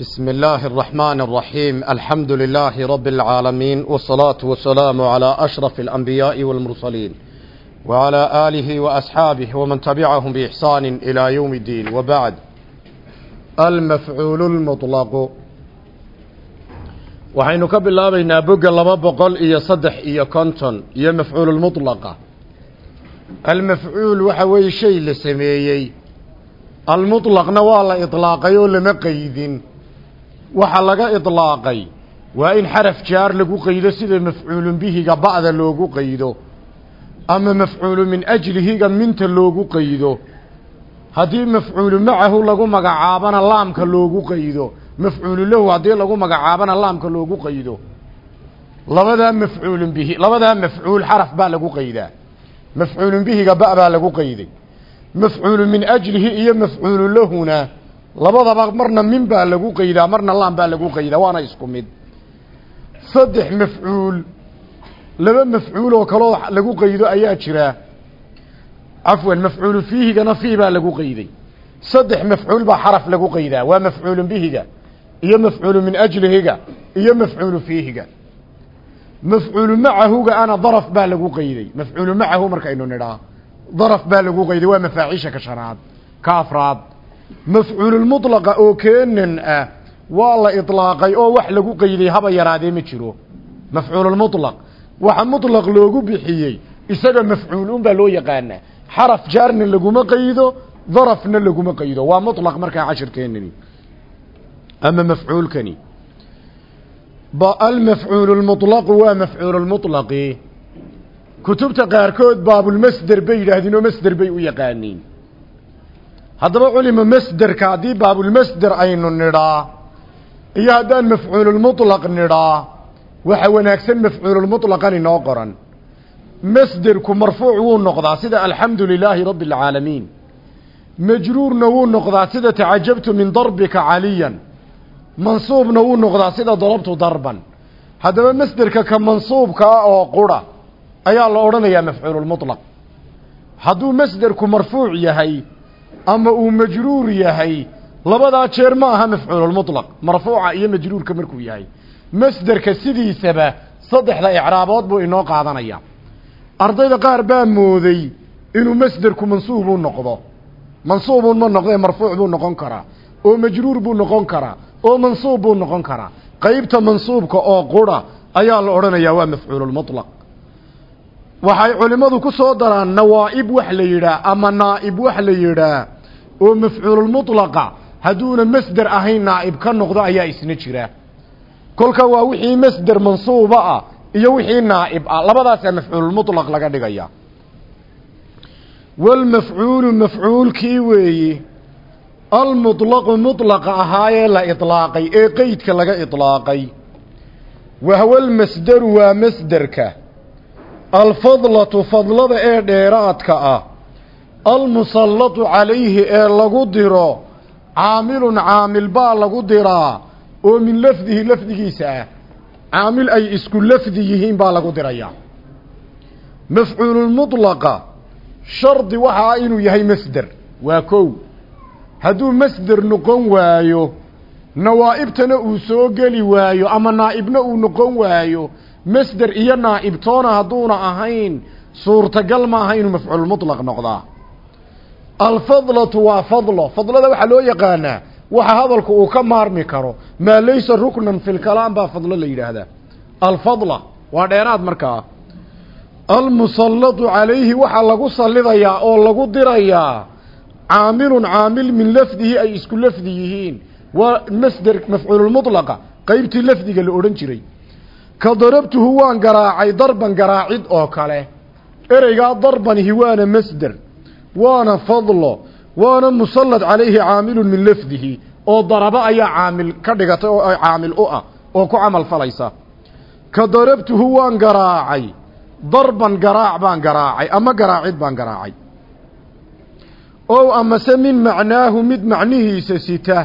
بسم الله الرحمن الرحيم الحمد لله رب العالمين والصلاة والسلام على أشرف الأنبياء والمرسلين وعلى آله وأصحابه ومن تبعهم بإحسان إلى يوم الدين وبعد المفعول المطلق waxaynu ka bilaabaynaa bogga laba boqol iyo saddex iyo konton iyo mafcuululmutlaqa almafcuul waxa weeye shay la sameeyey almutlaqna waa la idlaaqay oo lama qeydin waxa laga idlaaqay. Waa in xaraf jaar lagu qaydo sida mafcuulun bihiga ba'da loogu qaydo ama mafcuulu min ajlihiga minta loogu qaydo. Haddii mafcuulu macahu lagu magacaabana laamka loogu qaydo mafcuulu lahu haddii lagu magacaabana laamka loogu qaydo. Labadaa mafcuulun bihi labadaa mafcuul xaraf baa lagu qaydaa. Mafcuulun bihiga ba baa lagu qayday. Mafcuulu min ajlihi iyo mafcuulu lahuna labadaba marna min baa lagu qaydaa marna laam baa lagu qaydaa waana isku mid. Saddex mafcuul laba mafcuul oo kaloo lagu qaydo ayaa jira. Cafwan mafcuulu fiihigana fii baa lagu qayday. Saddex mafcuul baa xaraf lagu qaydaa waa mafcuulun bihiga iyo mafcuulu min ajlihiga iyo mafcuulu fiihiga. Mafcuulu macahuga ana daraf baa lagu qayday. Mafcuulu macahu markaynu nidhaa daraf baa lagu qayday waa mafaaciisha ka shanaad ka afraad mafcuululmutlaqa oo keenan ah waa la idlaaqay oo wax lagu qayday haba yaraadee ma jiro. Mafcuululmutlaq waxa mutlaq loogu bixiyey isaga mafcuulun baa loo yaqaanaa xaraf jaarna laguma qaydo darafna laguma qaydo. Waa mutlaq markaa cashirkeenani ama mafcuulkani almafcuulu lmuطlaqu waa mafcuulu lmuطlaqi kutubta qaarkood baabulmasder bay yidhaahdeen oo masder bay u yaqaaniin haddaba culima masderka haddii baabulmasder aynu nidhaa iyo haddaan mafcuululmuطlaq nidhaa waxa wanaagsan mafcuululmuطlaqan inoo qoran masderku marfuuc wuu noqdaa sida alxamdu lilaahi rabbi اlcaalamiin majruurna wuu noqdaa sida tacajabtu min darbika caliyan mansuubna wuu noqdaa sida darabtu darban haddaba masderka ka mansuubka ah oo qura ayaa la odhanayaa mafcuululmuطlaq hadduu masderku marfuuc yahay ama uu majruur yahay labadaa jeer ma aha mafcuululmuطlaq marfuuca iyo majruurka markuu yahay. Masderka sidiisaba saddexda icraabood buu inoo qaadanaya. Ardayda qaar baa mooday inuu masderku mansuubuu noqdo. Mansuubun ma noqdee marfuuc buu noqon karaa. Oo majruur buu noqon karaa. Oo mansuub buu noqon karaa. Qeybta mansuubka oo qura ayaa la odhanayaa waa mafcuululmuطlaq waxay culimmadu ku soo daraan nawaa'ib wax la yidhaah ama naa'ib wax la yidhaah oo mafcuululmuطlaqa hadduuna masder ahayn naa'ib ka noqdo ayaa isna jira kolka waa wixii masder mansuuba ah iyo wixii naa'ib ah labadaasaa mafcuululmuطlaq laga dhigaya walmafcuulu mafcuulkii weeyi almuطlaqu muطlaqa ahaayee la iطlaaqay ee qeydka laga iطlaaqay wahwalmasderu waa masderka alfadlatu fadlada ee dheeraadka ah almusallatu calayhi ee lagu diro caamilun caamil baa lagu diraa oo min lafdihi lafdigiisa ah. Caamil ay isku lafdi yihiin baa lagu dirayaa mafcuululmuطlaqa shardi waxaa inuu yahay masder waa kow. Hadduu masder noqon waayo nawaa'ibtana uu soo geli waayo ama naa'ibna uu noqon waayo masder iyo naa'ibtoona hadduuna ahayn suurtagal ma aha inuu mafcuulmuطlaq noqdaa alfadlatu waa fadlo fadlada waxaa loo yaqaanaa waxa hadalku uu ka maarmi karo. maa laysa ruknan fi lkalaam baa fadlo la yidhaahdaa. alfadla waa dheeraad markaa. almusallatu calayhi waxaa lagu sallidayaa oo lagu dirayaa caamilun caamil min lafdihi ay isku lafdi yihiin. Waa masder mafcuululmuطlaqa qeybtii lafdiga la odhan jiray. ka darabtuhu waan garaacay darban garaacid oo kale. ereygaa darbanihi waana masder waana fadlo waana musallad calayhi caamilun min lafdihi oo darabo ayaa caamil ka dhigatay oo caamil u ah oo ku camal falaysa. Ka darabtuhu waan garaacay darban garaac baan garaacay ama garaacid baan garaacay. Ow amase min macnaahu mid macnihiisa sita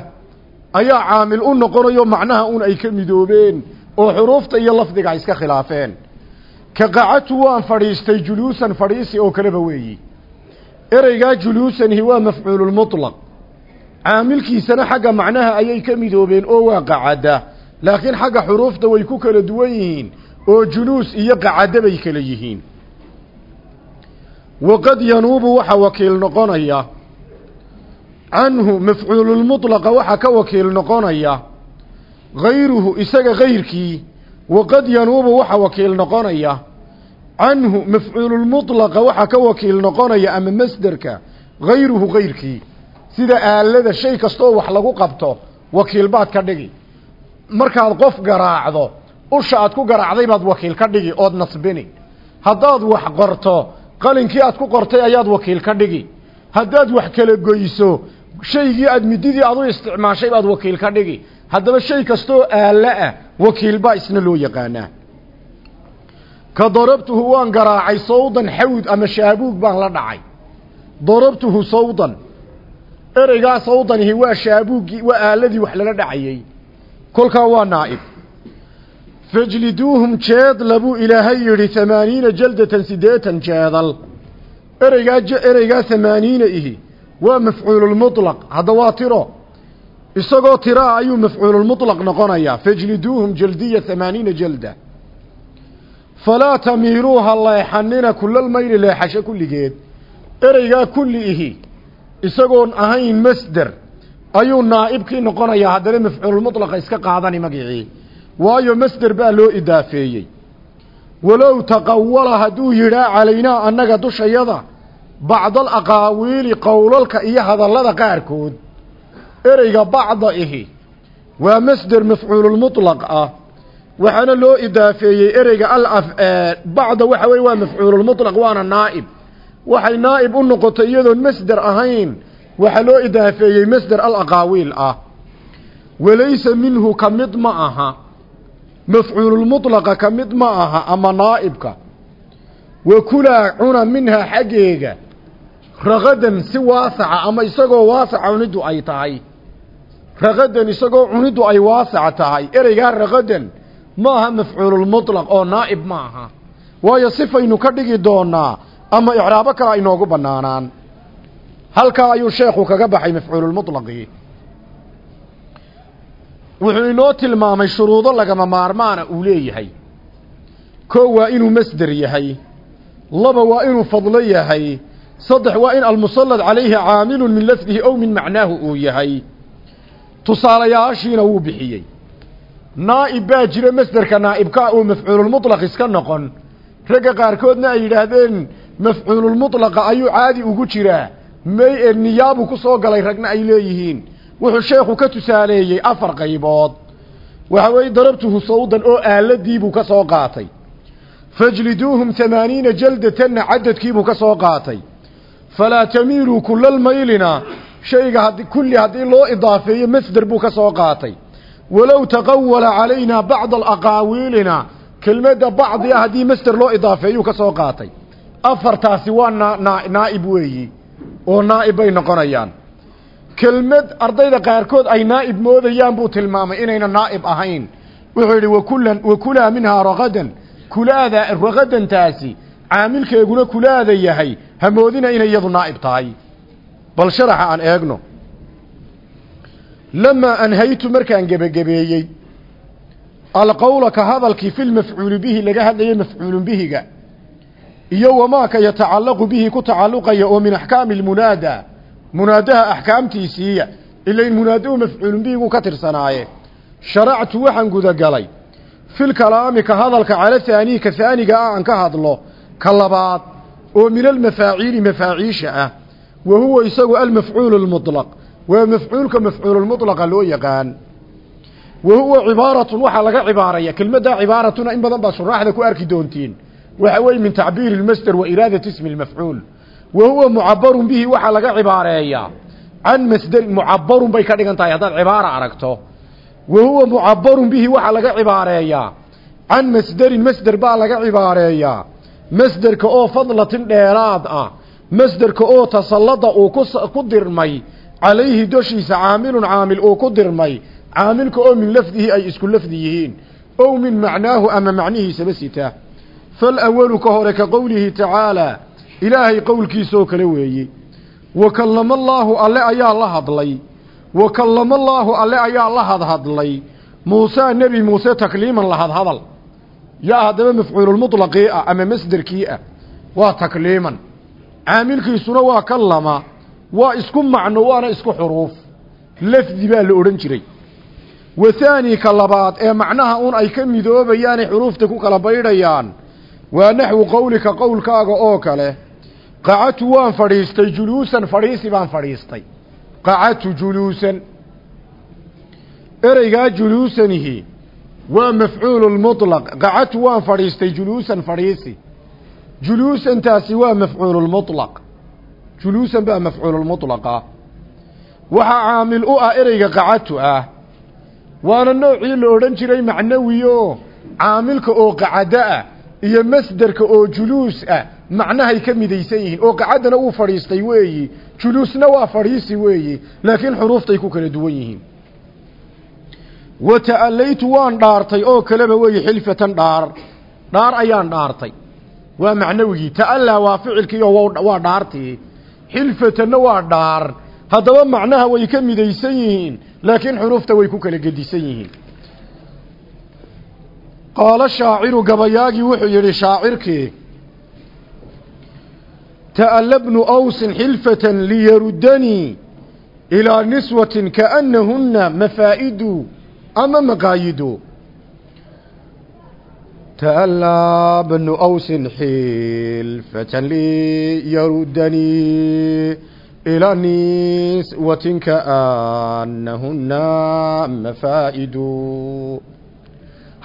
ayaa caamil u noqonayo macnaha un ay ka midoobeen oo xuruufta iyo lafdiga ay iska khilaafeen. Ka qacatu waan fadhiistay juluusan fadhiisi oo kaleba weeyi ereygaa juluusanihi waa mafcuululmuطlaq caamilkiisana xagga macnaha ayay ka midoobeen oo waa qacada. Laakiin xagga xuruufta way ku kala duwan yihiin oo juluus iyo qacado bay kala yihiin. Waqad yanuubu waxa wakiil noqonaya. Canhu mafcuululmutlaqa waxa ka wakiil noqonaya. Hayruhu isaga kayrkii waqad yanuubu waxa wakiil noqonaya canhu mafcuululmutlaqa waxa ka wakiil noqonaya ama masderka hayruhu kayrkii sida aalada shay kastooo wax lagu qabto wakiil baad ka dhigi. Markaad qof garaacdo usha aad ku garaacday baad wakiil ka dhigi ood nasbini. Haddaad wax qorto qalinkii aad ku qortay ayaad wakiil ka dhigi. Haddaad wax kala goyso shaygii aad mididii aad u isticmaashay baad wakiil ka dhigi. Haddaba shay kastooo aalla ah isna loo yaqaanaa ka darabtuhu waan garaacay sawdan xawd ama shaabuug baan la dhacay. Darabtuhu sawdan. Ereygaa sawdanihi waa shaabuuggii waa aaladii wax lala dhacayey kolkaa waa naa'ib. Fajliduuhum jeedla buu ilaahay yidhi hamaaniina jaldatan siddeetan jeedal. Ereygaa ereygaa hamaaniina ihi waa mafcuululmutlaq hadda waa tiro. Isagoo tiraa ayuu mafcuululmutlaq noqonayaa. Fajliduuhum jaldiya hamaaniina jalda falaa tamiiluuha leexanina kulalmayli leexasho kulligeed ereygaa kulli ihi isagoon ahayn masder ayuu naa'ibkii noqonayaa haddana mafcuululmutlaqa iska qaadani magicii waayo masder baa loo idaafeeyey walow taqawala hadduu yidhaa calaynaa annaga dushayada bacdal aqaawiili qowlalka iyo hadallada qaarkood ereyga bacda ihi waa masder mafcuululmutlaq ah waxaana loo idaafeeyey ereyga alaf bacda waxa weye waa mafcuululmutlaq waana naa'ib. Waxay naa'ib u noqotay iyadoon masder ahayn waxaa loo idaafeeyey masder alaqaawiil ah. Walaysa minhu ka mid ma aha mafcuululmutlaqa ka mid ma aha ama naa'ibka. Wa kulaa cuna minhaa xaggeega raqadan si waasaca ama isagoo waasaca cuniddu ay tahay. Raqadan isagoo cuniddu ay waasaca tahay ereygaa raqadan ma aha mafcuululmutlaq oo naa'ib ma aha waayo sifaynu ka dhigi doonaa ama icraabo kale ay noogu bannaanaan. Halkaa ayuu sheekhu kaga baxay mafcuululmutlaqii wuxuu inoo tilmaamay shuruudo lagama maarmaana uu leeyahay. Koo waa inuu masder yahay. Laba waa inuu fadlo yahay. Saddex waa in almusallad calayhi caamilun min lafdihi ow min macnaahu uu yahay. Tusaalayaashiina wuu bixiyey naa'ib baa jira masderka naa'ibkaa uu mafcuululmutlaq iska noqon. Ragga qaarkoodna ay yidhaahdeen mafcuululmutlaqa ayuu caadi ugu jiraa may niyaabu ku soo galay ragna ay leeyihiin. Wuxuu sheekhu ka tusaaleeyey afar qaybood. Waxa weeye darabtuhu sawdan oo aaladiibuu ka soo qaatay. Fajliduuhum hamaaniina jaldatanna cadadkiibuu ka soo qaatay. Falaa tamiiluu kulalmaylina shayga kulli haddii loo idaafeeyo masder buu ka soo qaatay walow taqawala calaynaa bacda alaqaawiilina kelmadda bacdi ah haddii masder loo idaafeeyuu ka soo qaatay. Afartaasi waa naa naa'ib weeyi oo naa'ib bay noqonayaan. Kelmad ardayda qaarkood ay naa'ib moodayaan buu tilmaamay inayna naa'ib ahayn. Wuxuu yidhi wakulan wakulaa minhaa raqadan. Kulaada raqadantaasi caamilkeeguna kulaada yahay hamoodina inay iyadu naa'ib tahay. Bal sharaxa aan eegno lamaa anhaytu markaan gebagabeeyey alqowla ka hadalkii fi lmafcuuli bihi laga hadlayay mafcuulun bihiga iyo wamaaka yatacallaqu bihi ku tacalluqaya oo min axkaami lmunaada munaadaha axkaamtiisiiya ilain munaadahu mafcuulun bihigu ka tirsanaaye sharactu waxaan gudagalay filkalaami ka hadalka cala haanii ka haaniga ah aan ka hadlo ka labaad oo min almafaaciili mafaaciisha ah wa huwa isagu almafcuulu lmuطlaq waa mafcuulka mafcuululmuطlaqa loo yaqaan. Wa huwa cibaaratun waxaa laga cibaaraya. Kelmaddaa cibaaratuna in badan baad shuraaxda ku arki doontiin. Waxa weeye min tacbiiri lmasder wa iraadati ismi lmafcuul wa huwa mucabarun bihi waxaa laga cibaareeyaa can masderin mucabarun bay ka dhigan tahay haddaad cibaara aragto. Wa huwa mucabarun bihi waxaa laga cibaareeyaa can masderin masder baa laga cibaareeyaa masderka oo fadlatin dheeraad ah. Masderka oo tasallada uu ku dirmay calayhi doshiisa caamilun caamil uu ku dirmay. Caamilka oo min lafdihi ay isku lafdi yihiin. Ow min macnaahu ama macnihiisaba sita. Falawalu ka hore ka qowlihi tacaalaa ilaahay qowlkiisaoo kale weeye wa kallama allaahu alle ayaa la hadlay. Wa kallama allaahu alle ayaa la hadhadlay muuse nebi muuse takliiman la hadhadal yaa haddaba mafcuululmutlaqii ah ama masderkii ah waa takliiman. Caamilkiisuna waa kallama waa isku macno waana isku xuruuf. Lafdi baa la odhan jiray. Wathaani ka labaad ee macnaha un ay ka midoobayaanay xuruufta ku kala baydhayaan waa naxwu qowlika qowlkaaga oo kale. Qacatu waan fadhiistay juluusan fadhiisi baan fadhiistay. Qacatu juluusan. Ereygaa juluusanihi waa mafcuulu lmuطlaq qacatu waan fadhiistay juluusan fadhiisi. Juluusantaasi waa mafcuulu lmuطlaq juluusan baa mafcuululmuطlaqa waxaa caamil u ah ereyga qacatu ah. Waana noocii la odhan jiray macnawi oo caamilka oo qacado ah iyo masderka oo juluus ah macnahay ka midaysan yihiin. Oo qacaddana uu fadhiistay weeyi juluusna waa fadhiisi weeyi laakiin xuruuftay ku kala duwan yihiin. Wa ta'allaytu waan dhaartay oo kaleba weeye xilfatan dhaar. Dhaar ayaan dhaartay. Waa macnawigii ta'allaa waa ficilkii waa dhaartii xilfatanna waa dhaar. Haddaba macnaha way ka midaysan yihiin laakiin xuruufta way ku kala gedisan yihiin. Qaalo shaaciru gabayaagii wuxuu yidhi shaacirkii ta'alla bnu awsin xilfatan liyaruddanii ilaa niswatin kaannahunna mafaa'idu ama maqaayidu ta'allaa bnu awsin xilfatan liyaruddanii ilaa niswatin kaannahunna mafaa'idu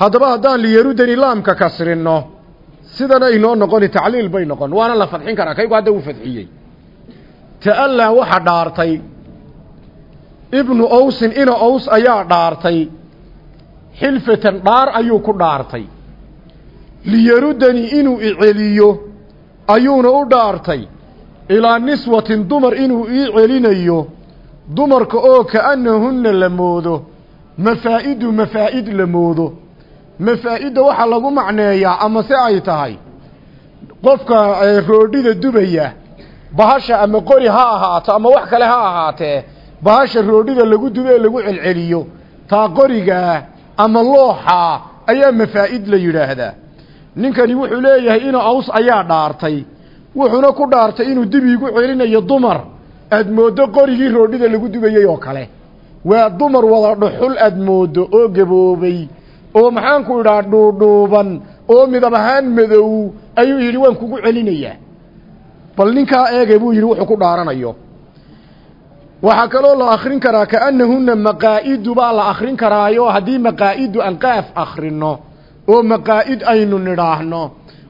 haddaba haddaan liyarudani laamka kasrinno sidana inoo noqoni tacliil bay noqon waana la fadxin karaa kaygu hadda uu fadxiyey ta'allaa waxa dhaartay ibnu owsin ina ows ayaa dhaartay xilfatan dhaar ayuu ku dhaartay liyarudani inuu iceliyo ayuuna u dhaartay ilaa niswatin dumar inuu ii celinayo dumarka oo ka'annahunna la moodo mafaa'idu mafaa'id la moodo. Mafaa-idda waxaa lagu macneeyaa ama se ay tahay qofka roodhida dubaya bahasha ama qori ha ahaato ama wax kale ha ahaatee bahasha roodhida lagu dube ee lagu celceliyo taa qorigaa ama looxaa ayaa mafaa'id la yidhaahdaa ninkani wuxuu leeyahay ina aws ayaa dhaartay. Wuxuuna ku dhaartay inuu dib iigu celinayo dumar. Aad mooddo qorigii roodhida lagu dubayey oo kale. Waa dumar wada dhuxul aad mooddo oo gaboobay. Oo maxaanku idhaa dhuudhuuban. Oo midab ahaan madow ayuu yidhi waan kugu celinayaa. Bal ninkaa eege buu yidhi wuxuu ku dhaaranayo. Waxaa kaloo la akrin karaa kaannahunna maqaa'idu baa la akrin karaayo. Haddii maqaa'idu aan qaaf akrinno oo maqaa'id aynu nidhaahno.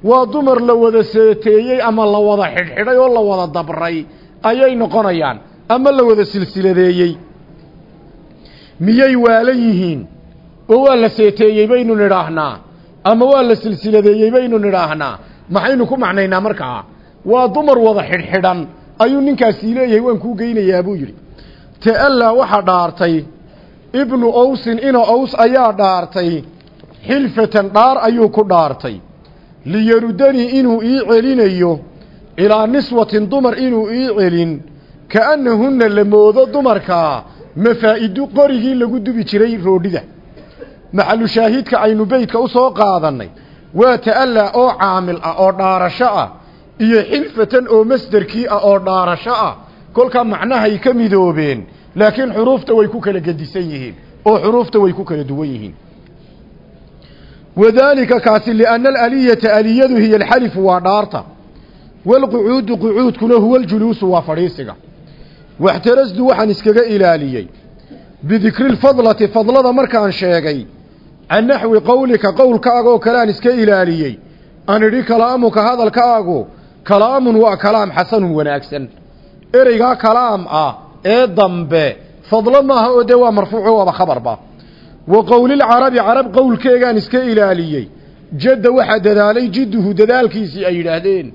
Waa dumar la wada seeteeyey ama la wada xidhxidhay oo la wada dabray ayay noqonayaan ama la wada silsiladeeyey. Miyay waalan yihiin? Oo waa la seeteeyey baynu nidhaahnaa ama waa la silsiladeeyey baynu nidhaahnaa? Maxaynu ku macnaynaa markaa waa dumar wada xidhxidhan ayuu ninkaasii leeyahay waan kuu geynayaa buu yidhi. Ta'allaa waxaa dhaartay ibnu owsin ina ows ayaa dhaartay xilfatan dhaar ayuu ku dhaartay. Liyarudanii inuu ii celinayo ilaa niswatin dumar inuu ii celin ka'annahunna la moodo dumarkaa mafaa'idu qorigii lagu dubi jiray roodhida. Maxalu shaahidka aynu beydka u soo qaadannay waa ta'allaa oo caamil ah oo dhaarasho ah iyo xilfatan oo masderkii ah oo dhaarasho ah. Kolkaa macnahay ka midoobeen laakiin xuruufta way ku kala gedisan yihiin oo xuruufta way ku kala duwan yihiin wadaalika kaasi lianna alaaliyata aliyadu hiya alxalifu waa dhaarta. Walqucuudu qucuudkuna huwa aljuluusu waa fadhiisiga. Waxtarasdu waxaan iskaga ilaaliyey bidikri lfadlati fadlada markaan sheegay can naxwi qowlika qowlkaaga oo kale aan iska ilaaliyey. Aan idhi kalaamuka hadalkaagu kalaamun waa kalaam xasanun wanaagsan. Ereygaa kalaam ah ee dambe. Fadlo maaha oo dee waa marfuuco waaba khabarba wa qowlilcarabi carab qowlkeegaan iska ilaaliyey. Jadda waxaa dadaalay jidduhu dadaalkiisii ay yidhaahdeen.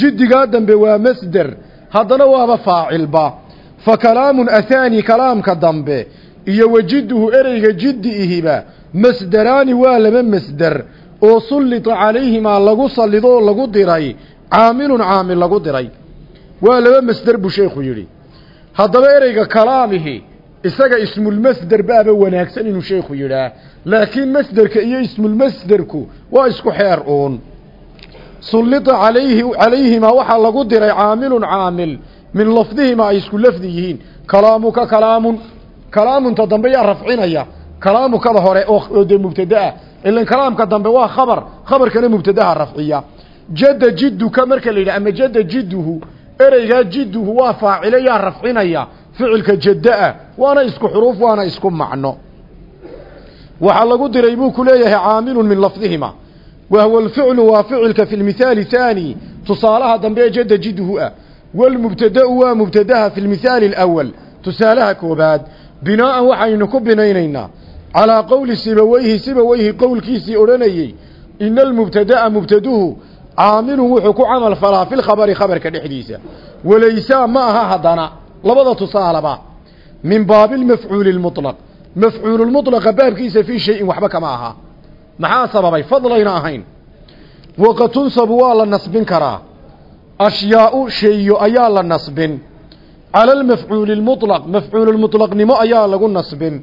Jiddigaa dambe waa masder. Haddana waaba faacilba fa kalaamun athaani kalaamka dambe. Iyo wa jidduhu ereyga jiddi ihiba. Masderaani waa laba masder. Oo sullita calayhimaa lagu sallidoo lagu diray. Caamilun caamil lagu diray. Waa laba masder buu sheekhu yidhi. Haddaba ereyga kalaamihi isaga ismulmasder baaba wanaagsan inuu sheekhu yidhaah laakiin masderka iyo ismulmasderku waa isku xeer uun. Sullita calayhi calayhimaa waxaa lagu diray caamilun caamil. Min lafdihimaa ay isku lafdi yihiin. Kalaamuka kalaamun kalaamunta dambe yaa rafcinaya. Kalaamukada hore oo dee mubtadaah ilan kalaamka dambe waa khabar. Khabarkana mubtadaha rafciya. Jadda jidduka marka la yidhah ama jadda jidduhu ereygaa jidduhu waa faacile yaa rafcinaya ficilka jadda-a waana isku xuruuf waana isku macno. Waxaa lagu diray buu ku leeyahay caamilun min lafdihima. Wahwa alficlu waa ficilka fi lmithaali thaani tusaalaha dambe ee jadda jidduhu ah. Walmubtada'u waa mubtadaha fi lmithaali alawal tusaalaha koobaad binaa'an waxaynu ku binaynaynaa. Calaa qowli sibaweyhi sibaweyhi qowlkiisii odhanayey ina almubtada'a mubtaduhu caamilun wuxuu ku camal falaa filkhabari khabarka dhexdiisa. Walaysaa ma aha haddana labada tusaalaba min baabilmafcuuli lmutlaq. Mafcuululmutlaqa baabkiisa fii shayin waxba kama aha. Maxaa sababay? Fadlayna ahayn. Waqad tunsabu waa la nasbin karaa. Ashyaau sheeyo ayaa la nasbin. Cala almafcuuli lmutlaq mafcuululmutlaqnimo ayaa lagu nasbin.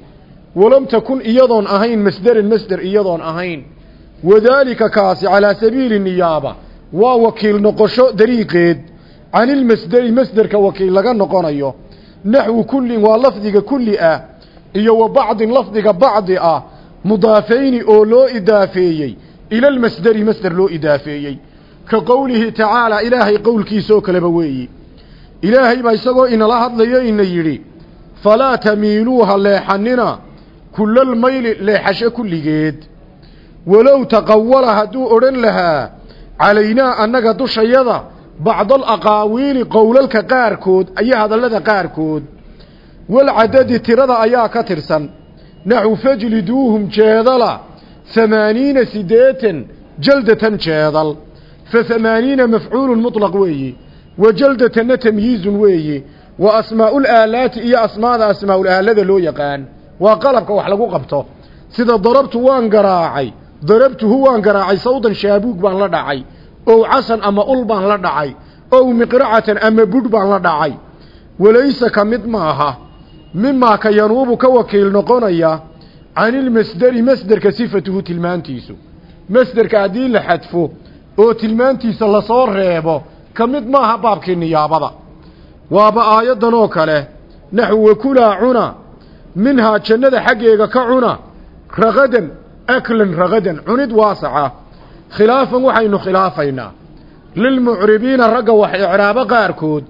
Walam takun iyadoon ahayn masderan masder iyadoon ahayn. Wadaalika kaasi calaa sabiili niyaaba waa wakiil noqosho dariiqeed can ilmasderi masderka wakiil laga noqonayo naxwu kullin waa lafdiga kulli ah iyo wa bacdin lafdiga bacdi ah mudaafayni oo loo idaafeeyey ila almasderi masder loo idaafeeyey. Ka qowlihi tacaalaa ilaahay qowlkiisa oo kaleba weeyi. Ilaahay baa isagoo inala hadlayo ina yidhi falaa tamiiluuha leexanina kullalmayli leexasho kulligeed. Walow taqawala hadduu odhan lahaa calaynaa annaga dushayada bacdal aqaawiili qowlalka qaarkood iyo hadallada qaarkood walcadadi tirada ayaa ka tirsan. Naxu fajliduuhum jeedala hamaaniina siddeetan jaldatan jeedal. Fa hamaaniina mafcuulun mutlaq weeye wa jaldatanna tamyiizun weeye wa asmaa'ul aalaati iyo asmaada asmaa'ul aalada loo yaqaan. Waa qalabka wax lagu qabto. Sida darabtu waan garaacay darabtuhu waan garaacay sawdan shaabuug baan la dhacay ow casan ama ul baan la dhacay. Ow miqracatan ama budh baan la dhacay. Walaysa ka mid maaha. Mimaa ka yanuubu ka wakiil noqonaya canilmasderi masderka sifatuhu tilmaantiisu. Masderka haddii la xadfo oo tilmaantiisa la soo reebo ka mid maaha baabkii niyaabada. Waaba aayaddan oo kale naxu wakulaa cuna. Minhaa jannada xaggeega ka cuna. Ragadan aklan ragadan cunid waasaca khilaafan waxaynu khilaafaynaa. Lilmucribiina ragga wax icraabo qaarkood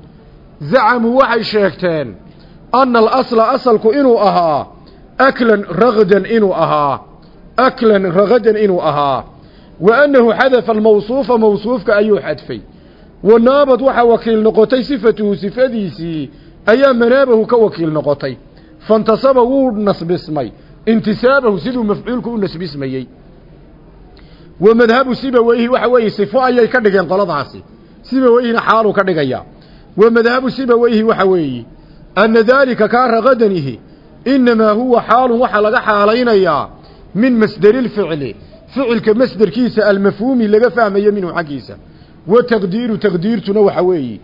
zacamuu waxay sheegteen anna alasla asalku inuu ahaa aklan ragdan inuu ahaa aklan ragadan inuu ahaa wa annahu xadafa almawsuufa mawsuufka ayuu xadfay. Wa naabad waxaa wakiil noqotay sifatuhu sifadiisii ayaa manaabahu ka wakiil noqotay. Fantasaba wuu nasbismay intisaabahu siduu mafcuulku u nasbismayey wa madhabu sibaweyhi waxa weeye sifo ayay ka dhigeen qoladaasi. Sibaweyhina xaaluu ka dhigaya. Wa madhabu sibaweyhi waxa weeye anna daalika kaa raqadanihi innamaa huwa xaalun waxaa laga xaalaynayaa min masderilficli ficilka masderkiisa almafhuumi laga fahmayo minhu xaggiisa. Wa taqdiiru taqdiirtuna waxa weeye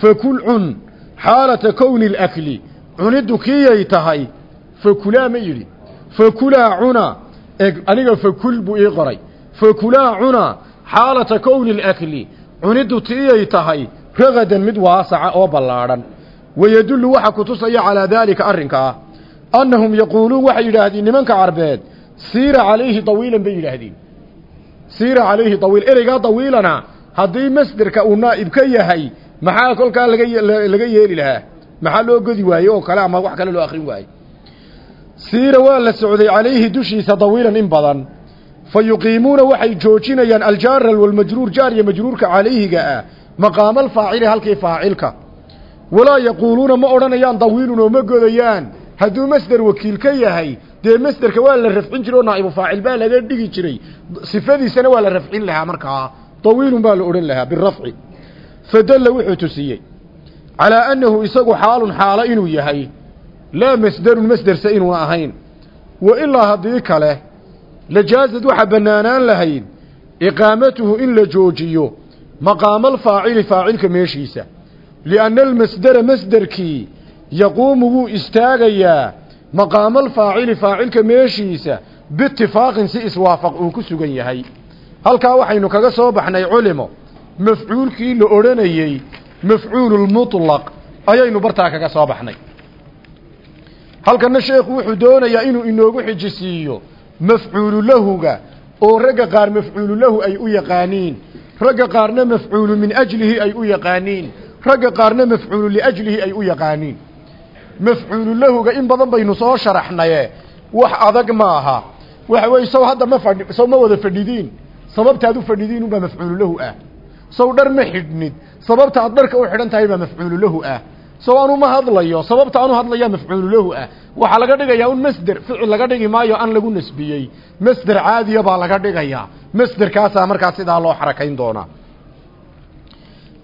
fakul cun xaalata kowni alakli. Cuniddu kiiyay tahay fakulaa ma yidhi. Fakulaa cuna eg aniga fakul buu ii qoray fakulaa cuna xaalata kowni alakli cuniddu tiiyay tahay ragadan mid waasaca oo ballaadhan wayadullu waxa ku tusaya calaa daalika arrinkaa annahum yaquuluun waxay yidhaahdeen nimanka carbeed siira calayhi tawiilan bay yidhaahdeen siira calayhi tawiil ereygaa tawiilana haddii masderka uu naa'ib ka yahay maxaa kolkaa laga laga yeeli lahaa maxaa loo godi waaye oo kale ama wax kale loo akrin waaye siira waa la socday calayhi dushiisa tawiilan in badan fa yuqiimuuna waxay joojinayaan aljaara walmajruur jaar iyo majruurka calayhiga ah maqaama alfaacili halkii faacilka walaa yaquuluuna ma odhanayaan dawiilun oo ma godayaan hadduu masder wakiil ka yahay dee masderka waa la rafcin jiray oo naa'ibu faacil baa laga dhigi jiray sifadiisana waa la rafcin lahaa markaa dawiilun baa la odhan lahaa birafci fadalla wuxuu tusiyey calaa annahu isagu xaalun xaalo inuu yahay laa masderun masderse inuuna ahayn wa ilaa haddii kale lajaazad waxaa bannaanaan lahayd iqaamatuhu in la joojiyo maqaama alfaacili faacilka meeshiisa lianna almasdera masderkii yaquumu wuu istaagayaa maqaamalfaacili faacilka meeshiisa biitifaaqin si iswaafaq uu ku sugan yahay. Halkaa waxaynu kaga soo baxnay culimo mafcuulkii la odhanayey mafcuululmutlaq ayaynu bartaa kaga soo baxnay. Halkana sheekhu wuxuu doonayaa inuu inoogu xijisiiyo mafcuulu lahuga oo ragga qaar mafcuulu lahu ay u yaqaaniin. Ragga qaarna mafcuulu min ajlihi ay u yaqaaniin. Ragga qaarna mafcuulu liajlihi ay u yaqaaniin. Mafcuulu lahuga in badan baynu soo sharaxnaye wax adag maaha. Waxa weeye sow hadda ma fadhi sow ma wada fadhidiin. Sababtaad u fadhidiin unbaa mafcuulu lahu ah. Sow dhar ma xidhnid. Sababta aad dharka u xidhan tahay baa mafcuulu lahu ah sow anu ma hadlayo sababta anu hadlayaa mafcuulu lahu ah waxaa laga dhigayaa un masder ficil laga dhigi maayo an lagu nasbiyey masder caadiya baa laga dhigayaa. Masderkaasaa markaa sidaa loo xarakayn doonaa.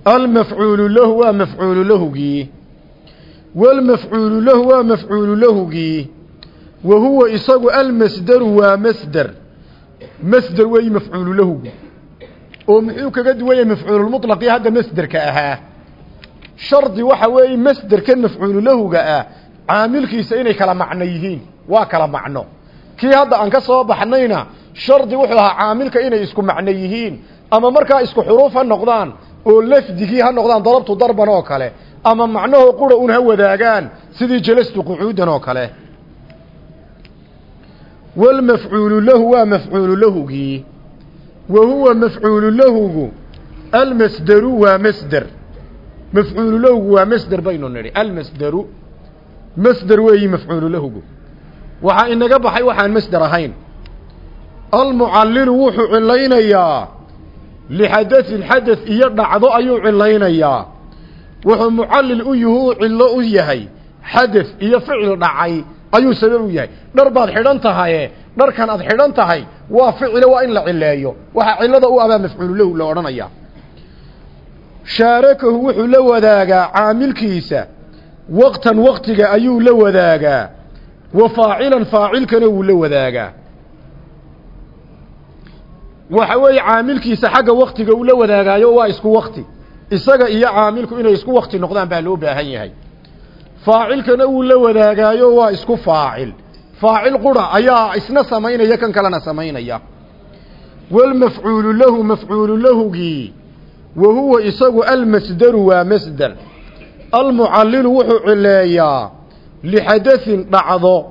Almafcuulu lahu waa mafcuulu lahugii walmafcuulu lahu waa mafcuulu lahugii wa huwa isagu almasderu waa masder. Masder weeyi mafcuulu lahugu. Oo muxuu kaga duwan yahay mafcuululmutlaqii hadda masderka ahaa shardi waxa weeye masderkan mafcuulu lahuga ah caamilkiisa inay kala macno yihiin waa kala macno. Kii hadda aan ka soo baxnayna shardi wuxuu ahaa caamilka inay isku macno yihiin ama markaa isku xuruuf ha noqdaan oo lafdigii ha noqdaan darabtu darban oo kale ama macnahoo qura un ha wadaagaan sidii jalastu qucuudan oo kale. Walmafcuulu lahu waa mafcuulu lahugii wa huwa mafcuulu lahugu almasderu waa masder mafcuulu lahugu waa masder baynu nidhi almasderu masder weeyi mafcuulu lahugu waxaa inaga baxay waxaan masder ahayn almucallilu wuxuu cilaynayaa lixadasin xadas iyo dhacdo ayuu cilaynayaa wuxuu mucallil u yuhuu cillo u yahay xadas iyo ficil dhacay ayuu sabab u yahay dhar baad xidhan tahaye dharkan aad xidhan tahay waa ficile waa in la cileeyo waxaa cillada u abaa mafcuulu lahu la odhanayaa shaarakahu wuxuu la wadaagaa caamilkiisa. Waqtan waqtiga ayuu la wadaagaa. Wa faacilan faacilkana wuu la wadaagaa. Waxa weeye caamilkiisa xagga waktiga uu la wadaagaayo waa isku wakti isaga iyo caamilku inay isku wakti noqdaan baa loo baahan yahay. Faacilkana wuu la wadaagaayo waa isku faacil. Faacil qura ayaa isna samaynaya kan kalena samaynaya. Walmafcuulu lahu mafcuulu lahugii wa huwa isagu almasderu waa masder almucallilu wuxuu cileeyaa lixadasin dhacdo.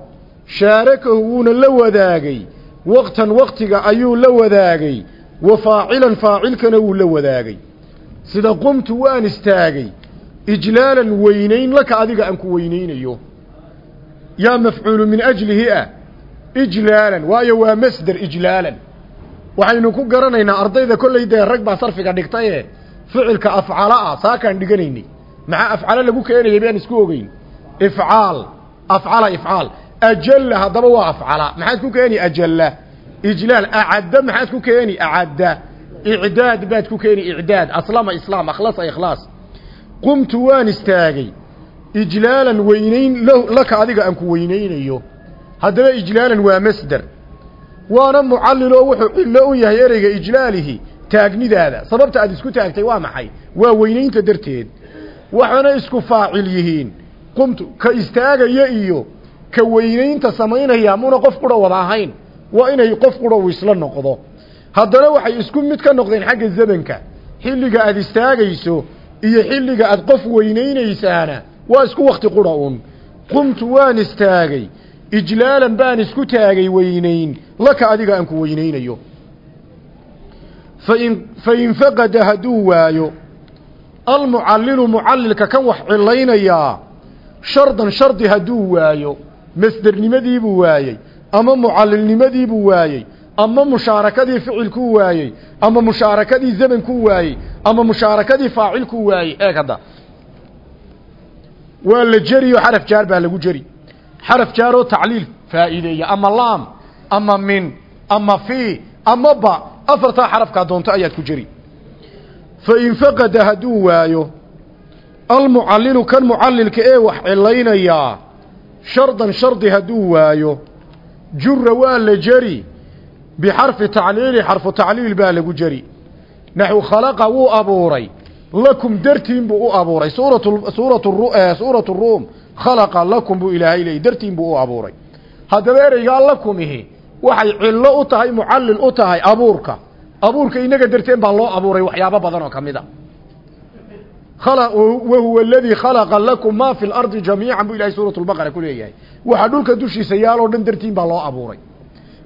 Shaarakahu wuuna la wadaagay. Waqtan waqtiga ayuu la wadaagay. Wa faacilan faacilkana wuu la wadaagay. Sida qumtu waan istaagay. Ijlaalan weynayn laka adiga aan ku weynaynayo. Yaa mafcuulu min ajlihi ah. Ijlaalan waayo waa masder ijlaalan waxaynu ku garanaynaa ardayda kolley dee rag baa sarfiga dhigtaye ficilka afcala ah saakaan dhiganaynay. Maxaa afcalo lagu keenayay baan isku ogeyn? Ifcaal. Afcala ifcaal. Ajalla haddaba waa afcala. Maxaad ku keeni? Ajalla. Ijlaal. Acadda maxaad ku keeni? Acadda. Icdaad baad ku keeni? Icdaad. Aslama islaam. Akhlasa ikhlaas. Qumtu waan istaagay. Ijlaalan weynayn laka adiga aan ku weynaynayo. Haddaba ijlaalan waa masder waana mucalliloo wuxuu cillo u yahay ereyga ijlaalihi taagnidaada. Sababta aad isku taagtay waa maxay? Waa weynaynta darteed. Waxaana isku faacil yihiin. Qumtu ka istaagaya iyo ka weynaynta samaynaya muna qof qura wada ahayn. Waa inay qof qura uu isla noqdo. Haddana waxay isku mid ka noqdeen xagga zamanka. Xilliga aad istaagayso iyo xilliga aad qof weynaynaysaana waa isku wakti qura un qumtu waan istaagay ijlaalan baan isku taagay weynayn laka adiga aan ku weynaynayo fain fain faqada hadduu waayo almucallilu mucallilka kan wax cilaynayaa shardan shardi hadduu waayo masdernimadiibuu waayey ama mucallilnimadiibuu waayey ama mushaarakadii ficilkuu waayey ama mushaarakadii zamankuu waayey ama mushaarakadii faacilkuu waayey eeg hadda. Waa la jeriyo xaraf jaar baa lagu jeri xaraf jaaroo tacliil faa'iideeya. Ama laam ama min ama fii ama ba. Afartaa xarafkaa doonto ayaad ku jeri fain faqada hadduu waayo almucallilu kan mucallilka ee wax cilaynayaa shardan shardi hadduu waayo jura waa la jeri bixarfi tacliili xarfu tacliil baa lagu jeri naxu khalaqa wuu abuuray. Lakum dartiin buu u abuuray. Suuratu ruum khalaqa lakum buu ilaahay leeyay dartiin buu u abuuray. Haddaba ereygaa lakumihi waxay cillo u tahay mucallil u tahay abuurka. Abuurka inaga darteen baa loo abuuray waxyaabo badan oo ka mid a. Wahuwa aladii khalaqa lakum maa fi lardi jamiican buu ilahay suurat lbaqara ku leeyahay. Waxaa dhulka dushiisa yaaloo dhan dartiin baa loo abuuray.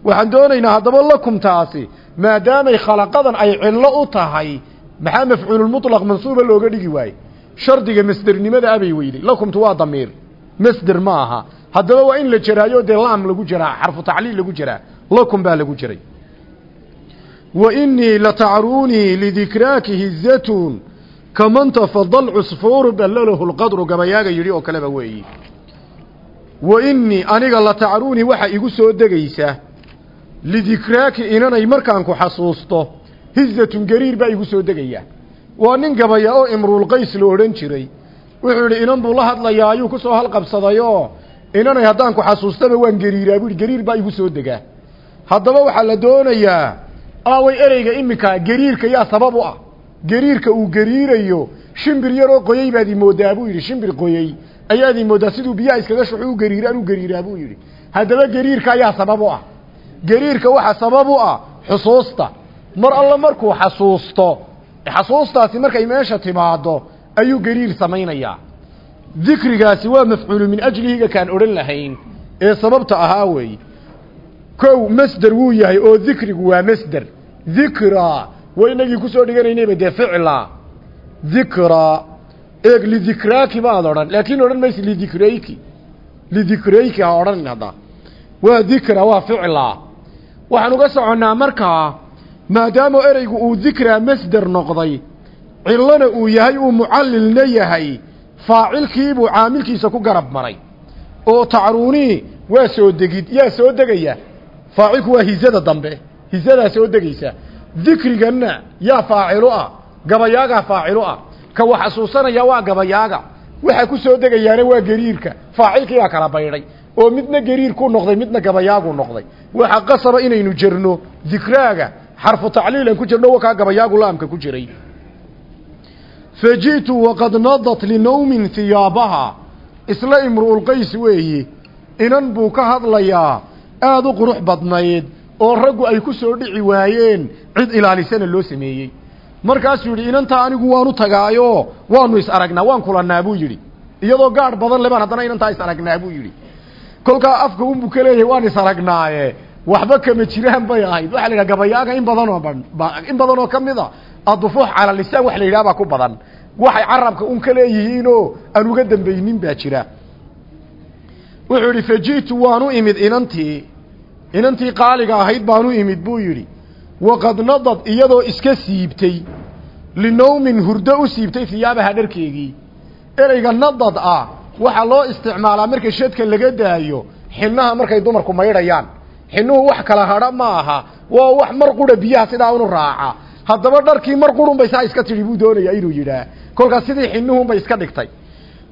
Waxaan doonaynaa haddaba lakum taasi maadaamay khalaqadan ay cillo u tahay maxaa mafcuululmutlaq mansuuba looga dhigi waaye? Shardiga masdernimada abay weyday lakumtu waa damiir masder ma aha. Haddaba waa in la jaraayo dee laam lagu jaraa xarfu tacliil lagu jaraa lakum baa lagu jiray wa inii latacruunii lidikraaki hizatun kaman tafadal cusfuuru ballalahu lqadru gabayaaga yidhi oo kaleba weeyi. Wa inii aniga latacruunii waxa igu soo degaysa lidikraaki inanay markaan ku xasuusto hizatun gariir baa igu soo degaya. Waa nin gabaya oo imruulqays la odhan jiray wuxuu yidhi inan buu la hadlayaa ayuu ku soo halqabsadayoo inanay haddaan ku xasuustaba waan gariiraa buu yidhi gariir baa igu soo degaa. Haddaba waxaa la doonayaa aaway ereyga iminka gariirka yaa sabab u ah. Gariirka uu gariirayo shimbir yaroo qoyey baad ii mooddaa buu yidhi. Shimbir qoyey ayaad ii mooddaa siduu biyaha iskaga shuxu u gariiraan u gariiraa buu yidhi. Haddaba gariirka ayaa sabab u ah. Gariirka waxa sabab u ah xusuusta. Mar alla markuu xasuusto xasuustaasi markay meesha timaado ayuu gariir samaynayaa. Dikrigaasi waa mafcuulu min ajlihiga kaan odhan lahayn ee sababta ahaa weeye kow masder wuu yahay oo dikrigu waa masder. Dikraa waa inagii ku soo dhiganaynayba dee ficla. Dikraa eeg lidikraaki baad odhan laakiin odhan mayse lidikrayki. Lidikrayki ha odhanin hadda. Waa dikra waa ficla. Waxaan uga soconnaa markaa maadaama ereygu uu dikraa masder noqday cillona uu yahay uu mucallilna yahay faacilkiibuu caamilkiisa ku garab maray. Oo tacruunii waa soo degid yaa soo degaya. Faacilku waa hizada dambe hizadaa soo degaysa. Dikriganna yaa faacilu ah gabayaagaa faacilu ah. Ka wax xasuusanaya waa gabayaaga. Waxa ku soo degayaana waa gariirka. Faacilkiibaa kala baydhay. Oo midna gariir ku noqday midna gabayaagu noqday. Waxa qasaba inaynu jerno dikraaga xarfu tacliilan ku jirno wakaa gabayaagu laamka ku jiray faji'tu waqad nadat linowmin hiyaabaha isla imru'ulqays weeye inan buu ka hadlayaa aada u qurux badnayd oo raggu ay ku soo dhici waayeen cid ilaalisana loo sameeyey. Markaasuu yidhi inantaa anigu waanu tagaayo waanu is aragnaa waan kulannaa buu yidhi. Iyadoo gaadh badan le baan haddana inantaa is aragnaa buu yidhi. Kolkaa afka unbuu ka leeyahay waan is aragnaaye. Waxba kama jiraan bay ahayd. Waxaa la yidhaha gabayaaga in badanoo in badan ka mid a adufuux cala lisaan wax la yidhaha baa ku badan waxay carabka un ka leeyihiinoo aan uga dambaynin baa jira wuxuu yidhi faji'tu waanu imid inantii inantii qaaliga ahayd baanu imid buu yidhi waqad nadad iyadoo iska siibtay linowmin hurdo u siibtay hiyaabaha dharkeegii ereyga nadad ah waxaa loo isticmaalaa marka shadka laga daayo xinnaha markay dumarku maydhayaan xinnuhu wax kala hadha ma aha waa wax mar qura biyaha sidaa unu raaca haddaba dharkii mar qurunbay saa iska tidhi buu doonayaa inuu yidhaah kolkaas sidii xinnuhunbay iska dhigtay.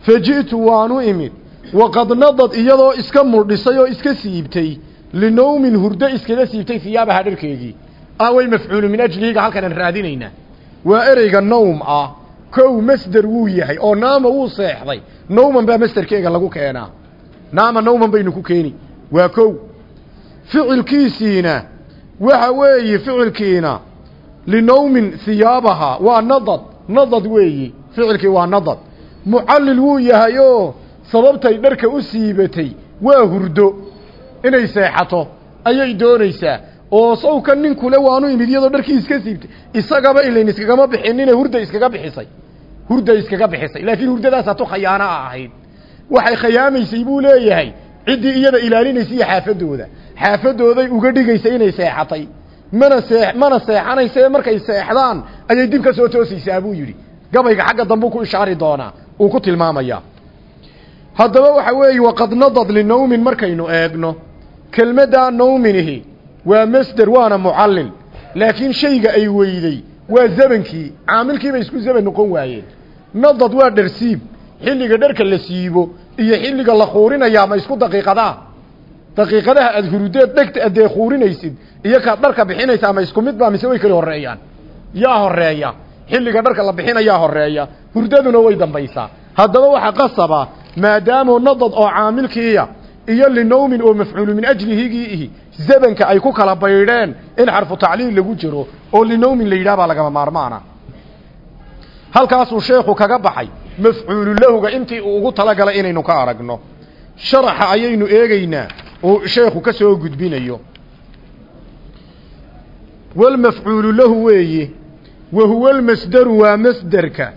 Faji'tu waanu imid. Waqad nadad iyadoo iska muldhisay oo iska siibtay. Linowmin hurdo iskaga siibtay hiyaabaha dharkeegii. Away mafcuulu min ajlihiga halkanaan raadinaynaa waa ereyga nowm ah. Kow masder wuu yahay oo naama wuu seexday. Nowman baa masderkeega lagu keenaa. Naama nowman baynu ku keeni. Waa kow. Ficilkiisiina. Waxa weeye ficilkiina linowmin hiyaabaha waa nadad nadad weeyi ficilkii waa nadad. Mucallil wuu yahay oo sababtay dharka u siibatay waa hurdo. Inay seexato ayay doonaysaa. Oo sawka ninkule waanu imid iyadoo dharkii iska siibtay. Isagaba ilayn iskagama bixinine hurda iskaga bixisay. Hurda iskaga bixisay. Laakiin hurdadaasaa tu khayaano a ahayd waxay khayaamaysay buu leeyahay. Ciddii iyada ilaalinaysa iyo xaafadooda. Xaafadooday uga dhigaysa inay seexatay mana see mana seexanayse markay seexdaan ayay dib ka soo toosaysaa buu yidhi. Gabayga xagga dambuu ku ishaari doonaa uu ku tilmaamayaa haddaba waxa weeye waqad nadad linowmin markaynu eegno kelmaddaa nowminihi waa masder waana mucallil laakiin shayga ay weyday waa zamankii caamilkiibay isku zaman noqon waayeen. Nadad waa dharsiib. Xilliga dharka la siibo iyo xilliga la khuurinayaa ma isku daqiiqadaa daqiiqadaha aada hurudeed dhegta adee khuurinaysid iyo kaad dharka bixinaysaa ma isku mid baa mise way kala horreeyaan. Yaa horreeya xilliga dharka la bixinayaa horreeya hurdaduna way dambaysaa. Haddaba waxaa qasaba maadaamoo nadad oo caamilkiiya iyo linowmin oo mafcuulu min ajlihigii ihi zabanka ay ku kala baydheen in xarfu tacliil lagu jiro oo linowmin la yidhaha baa lagama maarmaana. Halkaasuu sheekhu kaga baxay mafcuulu lahuga intii uu ugu talagalay inaynu ka aragno. Sharaxa ayaynu eegaynaa oo sheekhu ka soo gudbinayo. walmafcuulu lahu weeye wa huwa almasderu waa masderka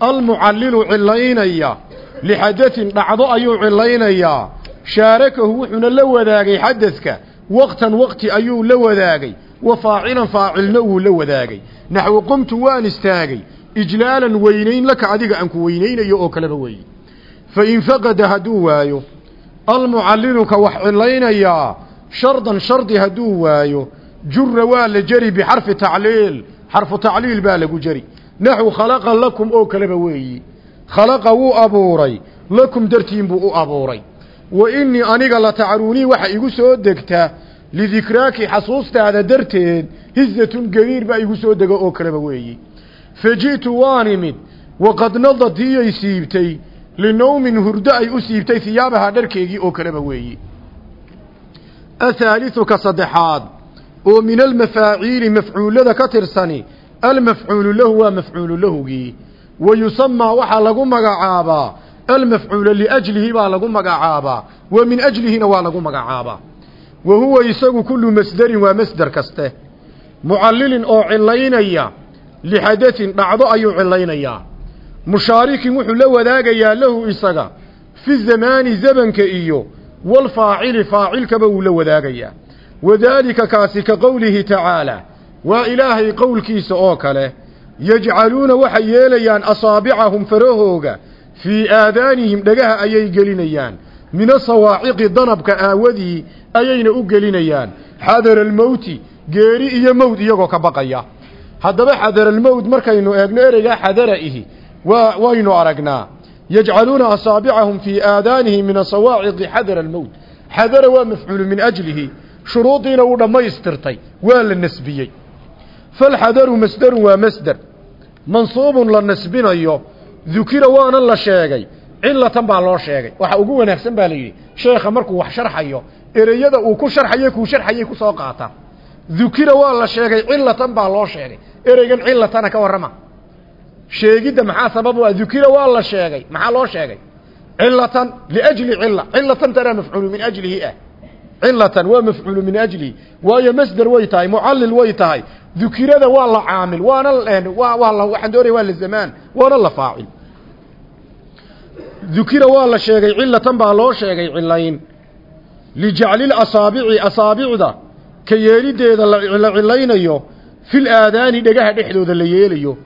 almucallilu cilaynaya lixadatin dhacdo ayuu cilaynayaa shaarakahu wuxuuna la wadaagay xadadka waqtan waqti ayuu la wadaagay wa faacilan faacilna wuu la wadaagay naxwu qumtu waan istaagay ijlaalan weynayn laka adiga aan ku weynaynayo oo kaleba weeye fa in faqada hadduu waayo almucallilu ka wax cilaynayaa shardan shardi hadduu waayo jura waa la jeri bixarfi tacliil. Xarfu tacliil baa lagu jeri naxu khalaqa lakum oo kaleba weeyi. Khalaqa wuu abuuray lakum dartiin buu u abuuray. Wa innii aniga la tacruunii waxa igu soo degta lidikraaki xasuustaada darteed hizatun gariir baa igu soo dego oo kaleba weeyi. Faji'tu waan imid waqad nadadiyay siibtay linowmin hurdo ay u siibtay hiyaabaha dharkeegii oo kaleba weeyi athaaliثu ka saddexaad oo min almafaaciili mafcuullada ka tirsani almafcuulu lahu waa mafcuulu lahugii wa yusamaa waxaa lagu magacaabaa almafcuula liajlihi baa lagu magacaabaa wa min ajlihina waa lagu magacaabaa wa huwa isagu kullu masderin waa masder kaste mucallilin oo cilaynaya lixadatin dhacdo ayuu cilaynayaa mushaarikin wuxuu la wadaagayaa lahu isaga fi zamaani zamanka iyo walfaacili faacilkaba wuu la wadaagayaa. Wadaalika kaasi ka qowlihi tacaalaa waa ilaahay qowlkiisa oo kale yajcaluuna waxay yeelayaan asaabicahum farahooga fii aadaanihim dhagaha ayay gelinayaan min asawaaciqi danabka aawadii ayayna u gelinayaan. Xadara almowti geeri iyo mowd iyagoo ka baqaya. Haddaba xadara almowt markaynu eegno ereygaa xadara ihi waynu aragnaa yajcaluuna asaabicahum fii aadaanihim min asawaaciqi xadara almowt xadara waa mafcuulu min ajlihi. Shuruudiina uu dhammaystirtay waa la nasbiyey. Falxadaru masderun waa masder mansuubun la nasbinayo dukira waana la sheegay. Cilatan baa loo sheegay. Waxa ugu wanaagsan baa la yidhi sheekha markuu wax sharxayo ereyada uu ku sharxayo kuu sharxayay ku soo qaata. Dukira waa la sheegay cilatan baa loo sheegay. Ereygan cilatana ka warrama sheegidda maxaa sabab u ah? Waa la sheegay. Maxaa loo sheegay? Cilatan liajli cila cilatan tanaa mafcuulu min ajlihi ah. Cilatan waa mafcuulu min ajlihi. Waayo masder way tahay mucallil way tahay. Dukirada waa la caamil waana waxaan doonaya waa la zamaan waana la faacil. Dukira waa la sheegay cilatan baa loo sheegay cilayn lijaclil asaabici asaabicda ka yeelideeda la cilaynayo fil aadaani dhagaha dhexdooda la yeelayo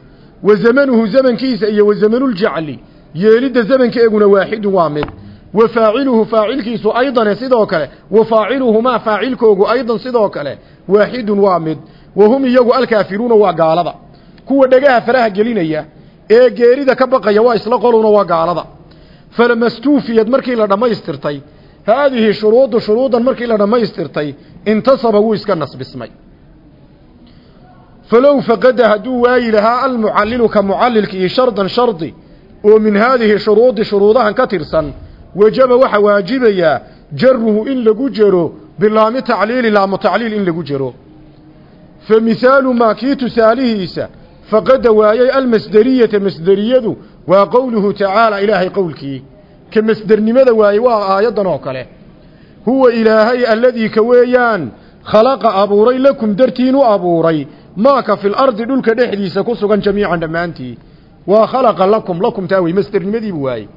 wa zamanuhu zamankiisa iyo wa zamanuljacli yeelidda zamankeeguna waaxidun waa mid. Wa faaciluhu faacilkiisu aydane sidoo kale. Wa faaciluhumaa faacilkoogu aydan sidoo kale. Waaxidun waa mid. Wa hum iyagu alkaafiruuna waa gaalada. Kuwa dhagaha faraha gelinaya ee geerida ka baqaya waa isla qoluna waa gaalada. Falama stuufiyad markii la dhammaystirtay haadihi shuruudu shuruudan markii la dhammaystirtay intasaba wuu iska nasbismay falow faqada hadduu waayi lahaa almucallilu ka mucallilkii shardan shardi oo min haadihi shuruudi shuruudahan ka tirsan wajaba waxaa waajibayaa jaruhu in lagu jero bilaami tacliili laamu tacliil in lagu jero fa mihaalu maa kii tusaalihiisa faqada waayay almasderiyata masderiyadu waa qowluhu tacaala ilaahay qowlkii ka masdernimada waayey waa aayaddan oo kale huwa ilaahay alladii ka weeyaan khalaqa abuuray lakum dartiinu abuuray maaka fil ardi dhulka dhexdiisa ku sugan jamiican dhammaantii. Waa khalaqa lakum lakum taa wey masdernimadiibu waayey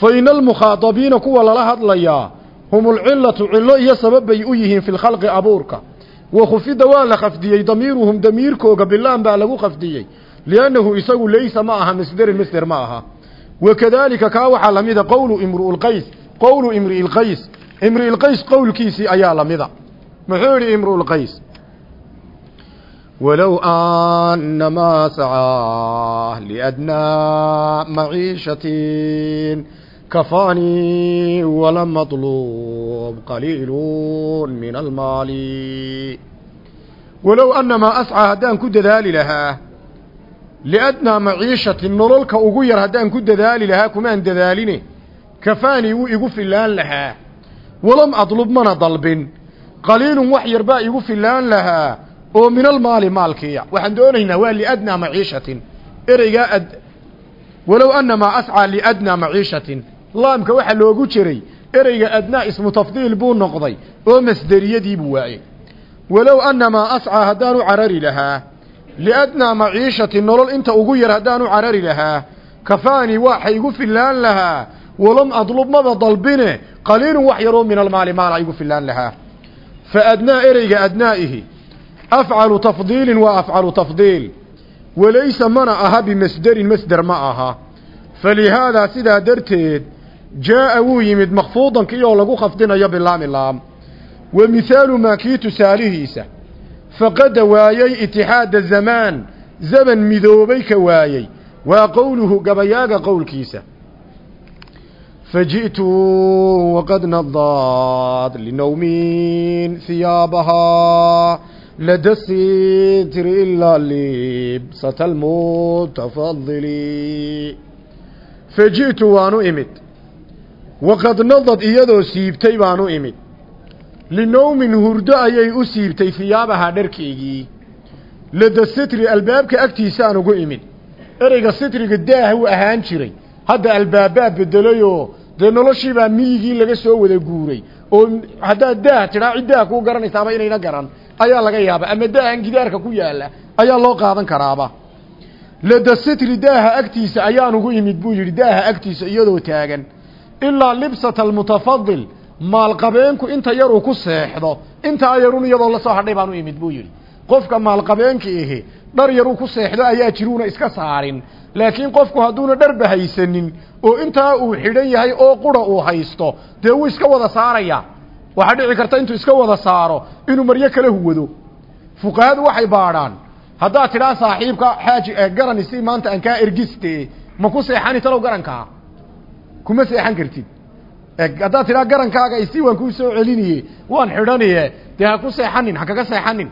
fa ina almukhaadabiina kuwa lala hadlayaa hum ulcilatu cillo iyo sabab bay u yihiin fi lkhalqi abuurka. Wa khufida waa la khafdiyey damiiruhum damiirkooga bilaan baa lagu khafdiyey. Liannahu isagu laysa ma aha masderin masder ma aha. Wakadaalika kaa waxaa lamida qowlu imruulqays qowlu imriilqays imriilqays qowlkiisii ayaa lamida muxuu yidhi imruulqays annamaa sacaa liadnaa maciishatin kafaanii wala maطluub qaliilu min almaali walow annamaa ascaa haddaan ku dadaali lahaa liadnaa maciishatin nololka ugu yar haddaan ku dadaali lahaa kumaan dadaaline kafaanii wuu igu filaan lahaa walam adlub mana dalbin qaliilun wax yar baa igu filaan lahaa oo min almaali maalkiya waxaan doonaynaa waa liadnaa maciishatin. Ereygaa ad walow annamaa ascaa liadnaa maciishatin. Laamka waxaa loogu jiray ereyga adnaa ismu tafdiil buu noqday oo masderiyadiibuu waayey. Walow annamaa ascaa haddaanu carari lahaa liadnaa maciishatin nolol inta ugu yar haddaanu carari lahaa kafaanii waxa igu filaan lahaa walam adlub maba dalbine qaliilun wax yaroo min almaali maala igu filaan lahaa. Fa adnaa ereyga adnaa'ihi afcalu tafdiilin waa afcalu tafdiil walaysa mana aha bimasderin masder ma aha falihaadaa sidaa darteed jaa'a wuu yimid makfuudankii oo lagu khafdinayo bilaami laam wa mihaalu maa kii tusaalihiisa faqada waayey itixaada zamaan zaman midoobay ka waayey waa qowluhu gabayaaga qowlkiisa faji'tu waqad nadad linowmin hiyaabahaa sitri ilaa libsata almutafadili faji'tu waanu imid waqad nadad iyadoo siibtay baanu imid linowmin hurdo ayay u siibtay hiyaabahaa dharkeygii lada sitri albaabka agtiisaan ugu imid ereyga sitriga daah u ahaan jiray hadda albaabaa bedelayoo dee noloshiibaa miyigii laga soo wada guuray oo haddaad daah tidhaa cid daah kuu garanaysaaba inayna garan ayaa laga yaaba ama daahan gidaarka ku yaalla ayaa loo qaadan karaaba. Lada sitri daaha agtiisa ayaan ugu imid buu yidhi daaha agtiisa iyadoo taagan. Ilaa libsata almutafadil maalqabeenku inta yaruu ku seexdo. Intaa yarun iyadoo la soo hadhay baan u imid buu yidhi. Qofka maalqabeenka ihi dhar yaruu ku seexdo ayaa jiruuna iska saarin. Laakiin qofku hadduuna dharba haysanin oo intaa uu xidhan yahay oo qura uu haysto dee wuu iska wada saaraya waxaa dhici karta intuu iska wada saaro inuu maryo kala huwado. Fuqahadu waxay baadhaan haddaad tidhaa saaxiibka xaaji garani si maanta aan kaa ergiste ma ku seexani talow garankaa? Kuma seexan kartid. Haddaad tidhaa garankaaga isi waan kuu soo celiniye waan xidhaniye dee ha ku seexanin ha kaga seexanin.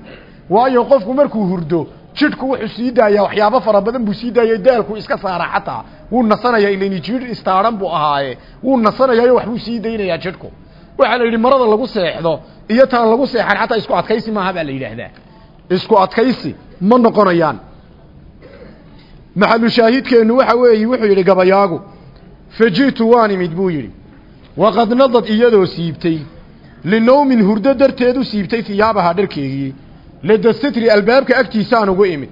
Waayo qofku markuu hurdo jidhku wuxuu sii daayaa waxyaabo fara badan buu sii daayay daalku iska saara xataa. Wuu nasanaya ilan jidh istaaran buu ahaaye. Wuu nasanayaayo waxbuu sii daynayaa jidhku waxaa la yidhi marada lagu seexdo iyo taan lagu seexan xataa isku adkaysi maaha baa la yidhaahdaa. Isku adkaysi ma noqonayaan. Maxalu shaahidkeennu waxa weeye wuxuu yidhi gabayaagu faji'tu waan imid buu yidhi. Waqad nadad iyadoo siibtay linowmin hurdo darteed u siibtay hiyaabaha dharkeegii lada sitri albaabka agtiisaan ugu imid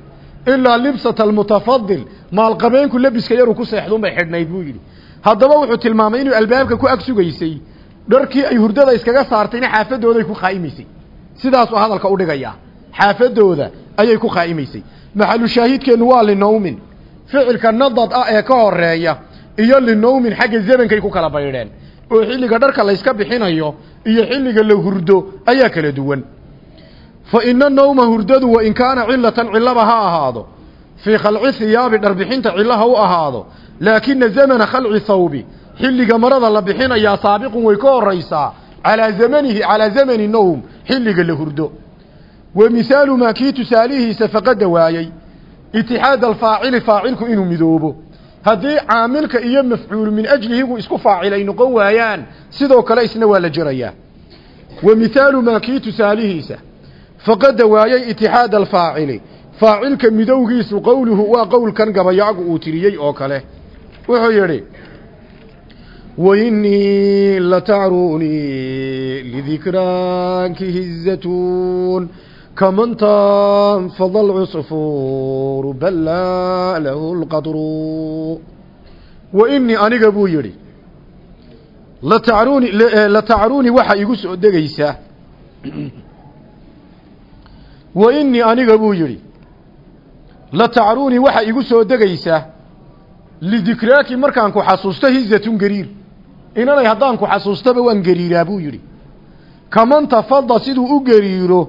ilaa libsata almutafadil maalqabeenku lebiska yaruu ku seexduunbay xidhnayd buu yidhi. Haddaba wuxuu tilmaamay inuu albaabka ku ag sugaysay dharkii ay hurdada iskaga saartayna xaafadooday ku khaa'imaysay sidaasuu hadalka u dhigayaa. Xaafadooda ayay ku khaa'imaysay maxalu shaahidkeennu waa linowmin ficilka nadad ah ee ka horreeya iyo linowmin xagga zamankay ku kala baydheen. Oo xilliga dharka layska bixinayo iyo xilliga la hurdo ayaa kala duwan. Fa ina nawma hurdadu wa in kaana cilatan cillaba ha ahaado. Fii khalci hiyaabi dharbixinta cillaha u ahaado. Laakina zamana khalci thawbi xilliga marada la bixinayaa saabiqun way ka horaysaa. Calaa zamanihi calaa zamani nowm xilliga la hurdo. Wa mihaalu maa kii tusaalihiisa faqada waayey itixaad alfaacili faacilku inuu midoobo. Haddii caamilka iyo mafcuulu min ajlihigu isku faacil ay noqon waayaan sidoo kale isna waa la jerayaa wa mihaalu maa kii tusaalihiisa faqada waayey itixaad alfaacili. Faacilka midowgiisu qowluhu waa qowlkan gabayaagu uu tiriyey oo kale. Wuxuu yidhi وإني لتعروني لذكراك هزة كمن تنفض العصفور بل لا له القطر وإني أنيق أبو يري لتعروني, لتعروني وحا يقص أدقيسة وإني أنيق أبو يري لتعروني وحا يقص أدقيسة لذكراك مركان كو حسوسته هزة قرير inanay haddaan ku xasuustaba waan gariiraa buu yidhi. Kaman tafada siduu u gariiro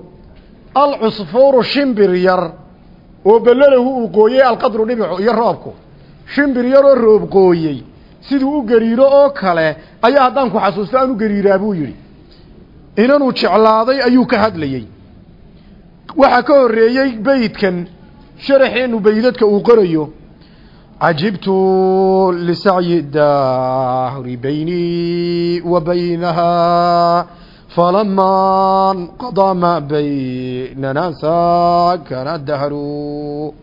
alcusfuuru shimbir yar oo bellalahu uu qooyey alqadru dhibicu iyo roobku. Shimbir yaroo roob qooyey siduu u gariiro oo kale ayaa haddaan ku xasuusto aan u gariiraa buu yidhi. Inanuu jeclaaday ayuu ka hadlayey. Waxaa ka horreeyey beydkan sharaxeennu beydadka uu qorayo cajibtu lisacyi dahri baynii wa baynahaa falama nqadaa maa baynana saakana dahru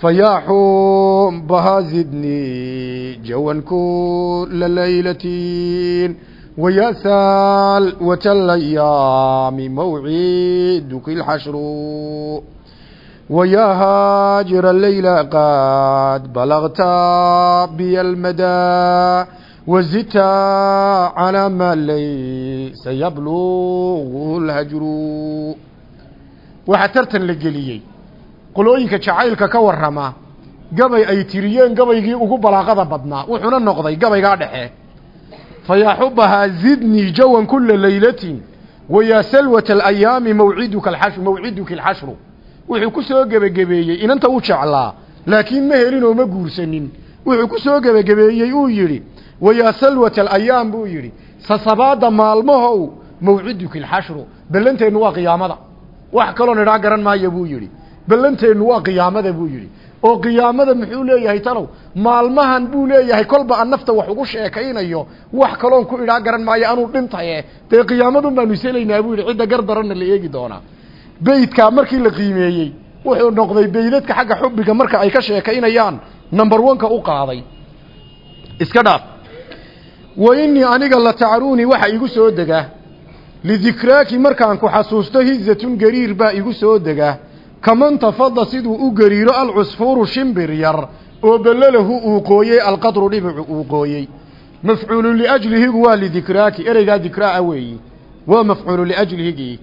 fayaaxum baha zidnii jawan kula laylatin wayaasaal wata layaami mawciiduki lxashru ويا هاجر الليل قد بلغت بي المدى وزدت على ما ليس يبلغ الهجر waxaa tartan la geliyey qolooyinka jacaylka ka warrama gabay ay tiriyeen gabaygii ugu balaaqada badnaa wuxuuna noqday gabaygaa dhexe fayaa xubahaa zidnii jawan kula laylatin wayaa salwata alayaami mawciduka alxashru mawciduki alxashru wuxuu ku soo gebagabeeyey inanta u jeclaa laakiin ma helin oo ma guursanin. Wuxuu ku soo gebagabeeyey uu yidhi wayaa salwata alayaam buu yidhi. Sasabaadda maalmahow mawciduki alxashru bellanteennu waa qiyaamada. Wax kaloo nidhaa garan maaya buu yidhi. Bellanteennu waa qiyaamada buu yidhi. Oo qiyaamada muxuu leeyahay talow? Maalmahan buu leeyahay kolba aan nafta wax ugu sheekaynayo wax kaloon ku idhaa garan maayo anuu dhintaye dee qiyaamadun baanu iselaynaa buu yidhi. Cidda gar daranna la eegi doonaa beydkaa markii la qiimeeyey wuxuu noqday beydadka xagga xubbiga marka ay ka sheekaynayaan number one-ka u qaaday. Iska dhaaf. Wa innii aniga la tacruunii waxa igu soo dega. Lidikraaki markaan ku xasuusto hizatun gariir baa igu soo dega. Kaman tafada siduu u gariiro alcusfuuru shimbir yar oo bellalahu uu qooyey alqadru dhibicu uu qooyey. Mafcuulu liajlihigu waa lidikraaki ereygaa dikraa weeyi. Waa mafcuulu liajlihigii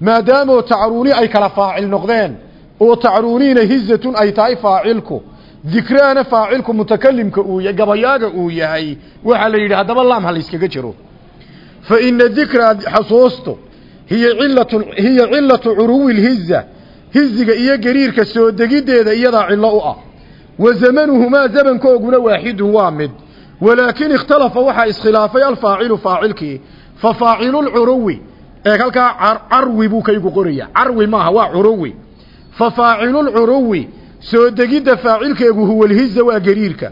maadaamoo tacruuni ay kala faacil noqdeen oo tacruuniina hizatun ay tahay faacilku. Dikraana faacilku mutakalimka uu gabayaaga uu yahay waxaa la yidhi haddaba laam ha layskaga jiro. Fa ina dikraa xasuustu hiya cilatu hiya cilatu curuwi lhiza hiziga iyo gariirka soo degiddeeda iyadaa cillo u ah. Wa zamanuhumaa zamankooguna waaxidun waa mid. Walaakin ikhtalafa waxaa iskhilaafay alfaacilu faacilkii. Fa faacilulcuruwi eeg halkaa carwi buu kaygu qoraya. Carwi maaha waa curuwi fa faacilulcuruwi soo degidda faacilkeegu huwa lhiza waa gariirka.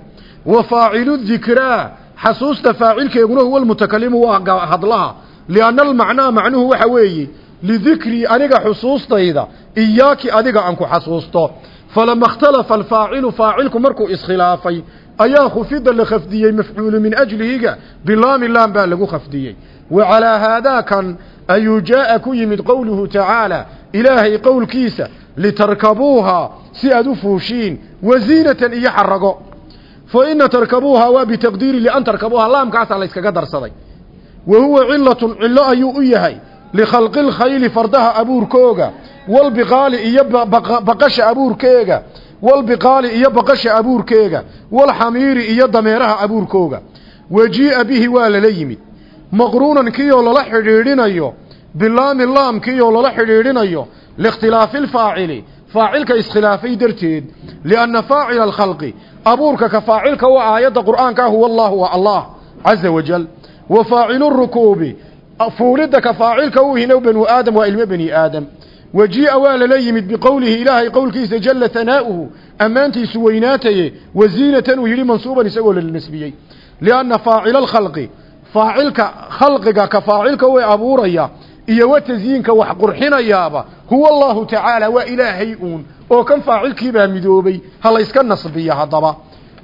Wa faacilu dikraa xasuusta faacilkeeguna huwa almutakalimu waa hadlaha. Lianna almacnaa macnuhu waxa weeye lidikrii aniga xusuustayda iyaaki adiga aan ku xasuusto. Falama ikhtalafa alfaacilu faacilku markuu iskhilaafay ayaa khufida la khafdiyey mafcuulu min ajlihiga bilaami laam baa lagu khafdiyey. Wa calaa haadaakan ayuu jaa'a ku yimid qowluhu tacaala ilaahay qowlkiisa litarkabuuha si aad u fuushiin wasiinatan iyo xarago fa ina tarkabuuha waa bitaqdiiri lian tarkabuuha laamkaasaa layskaga darsaday wa huwa cilatun cillo ayuu u yahay likhalqi lkhayli fardaha abuurkooga walbiqaali iyo baqasha abuurkeega walbiqaali iyo baqasha abuurkeega walxamiiri iyo dameeraha abuurkooga wajii'a bihi waa lala yimid maqruunan kiioo lala xidhiidhinayo bilaami laam kiioo lala xidhiidhinayo liikhtilaafi lfaacili faacilka iskhilaafay darteed lianna faacila alkhalqi abuurka ka faacilka u aayadda qur'aanka huwa allahu waa allah caza wajal wa faacilu rukuubi fuulidda ka faacilka u hina banu aadam waa ilmo bani aadam wajii'a waa lala yimid biqowlihi ilaahay qowlkiisa jalla hanaa'uhu ammaantiisu weynaataye wasiinatan uu yidhi mansuuban isagoo la nasbiyey lianna faacila alkhalqi faacilka khalqiga ka faacilka way abuuraya iyo wa tasyiinka wax qurxinayaaba huwa allahu tacaala waa ilaahay uun oo kan faacilkiibaa midoobay ha layska nasbiya haddaba.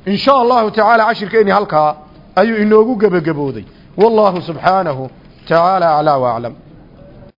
In shaa allahu tacaala cashirkeenni halkaa ayuu inoogu gebagabooday. Wallaahu subxaanahu tacaala aclaa waaclam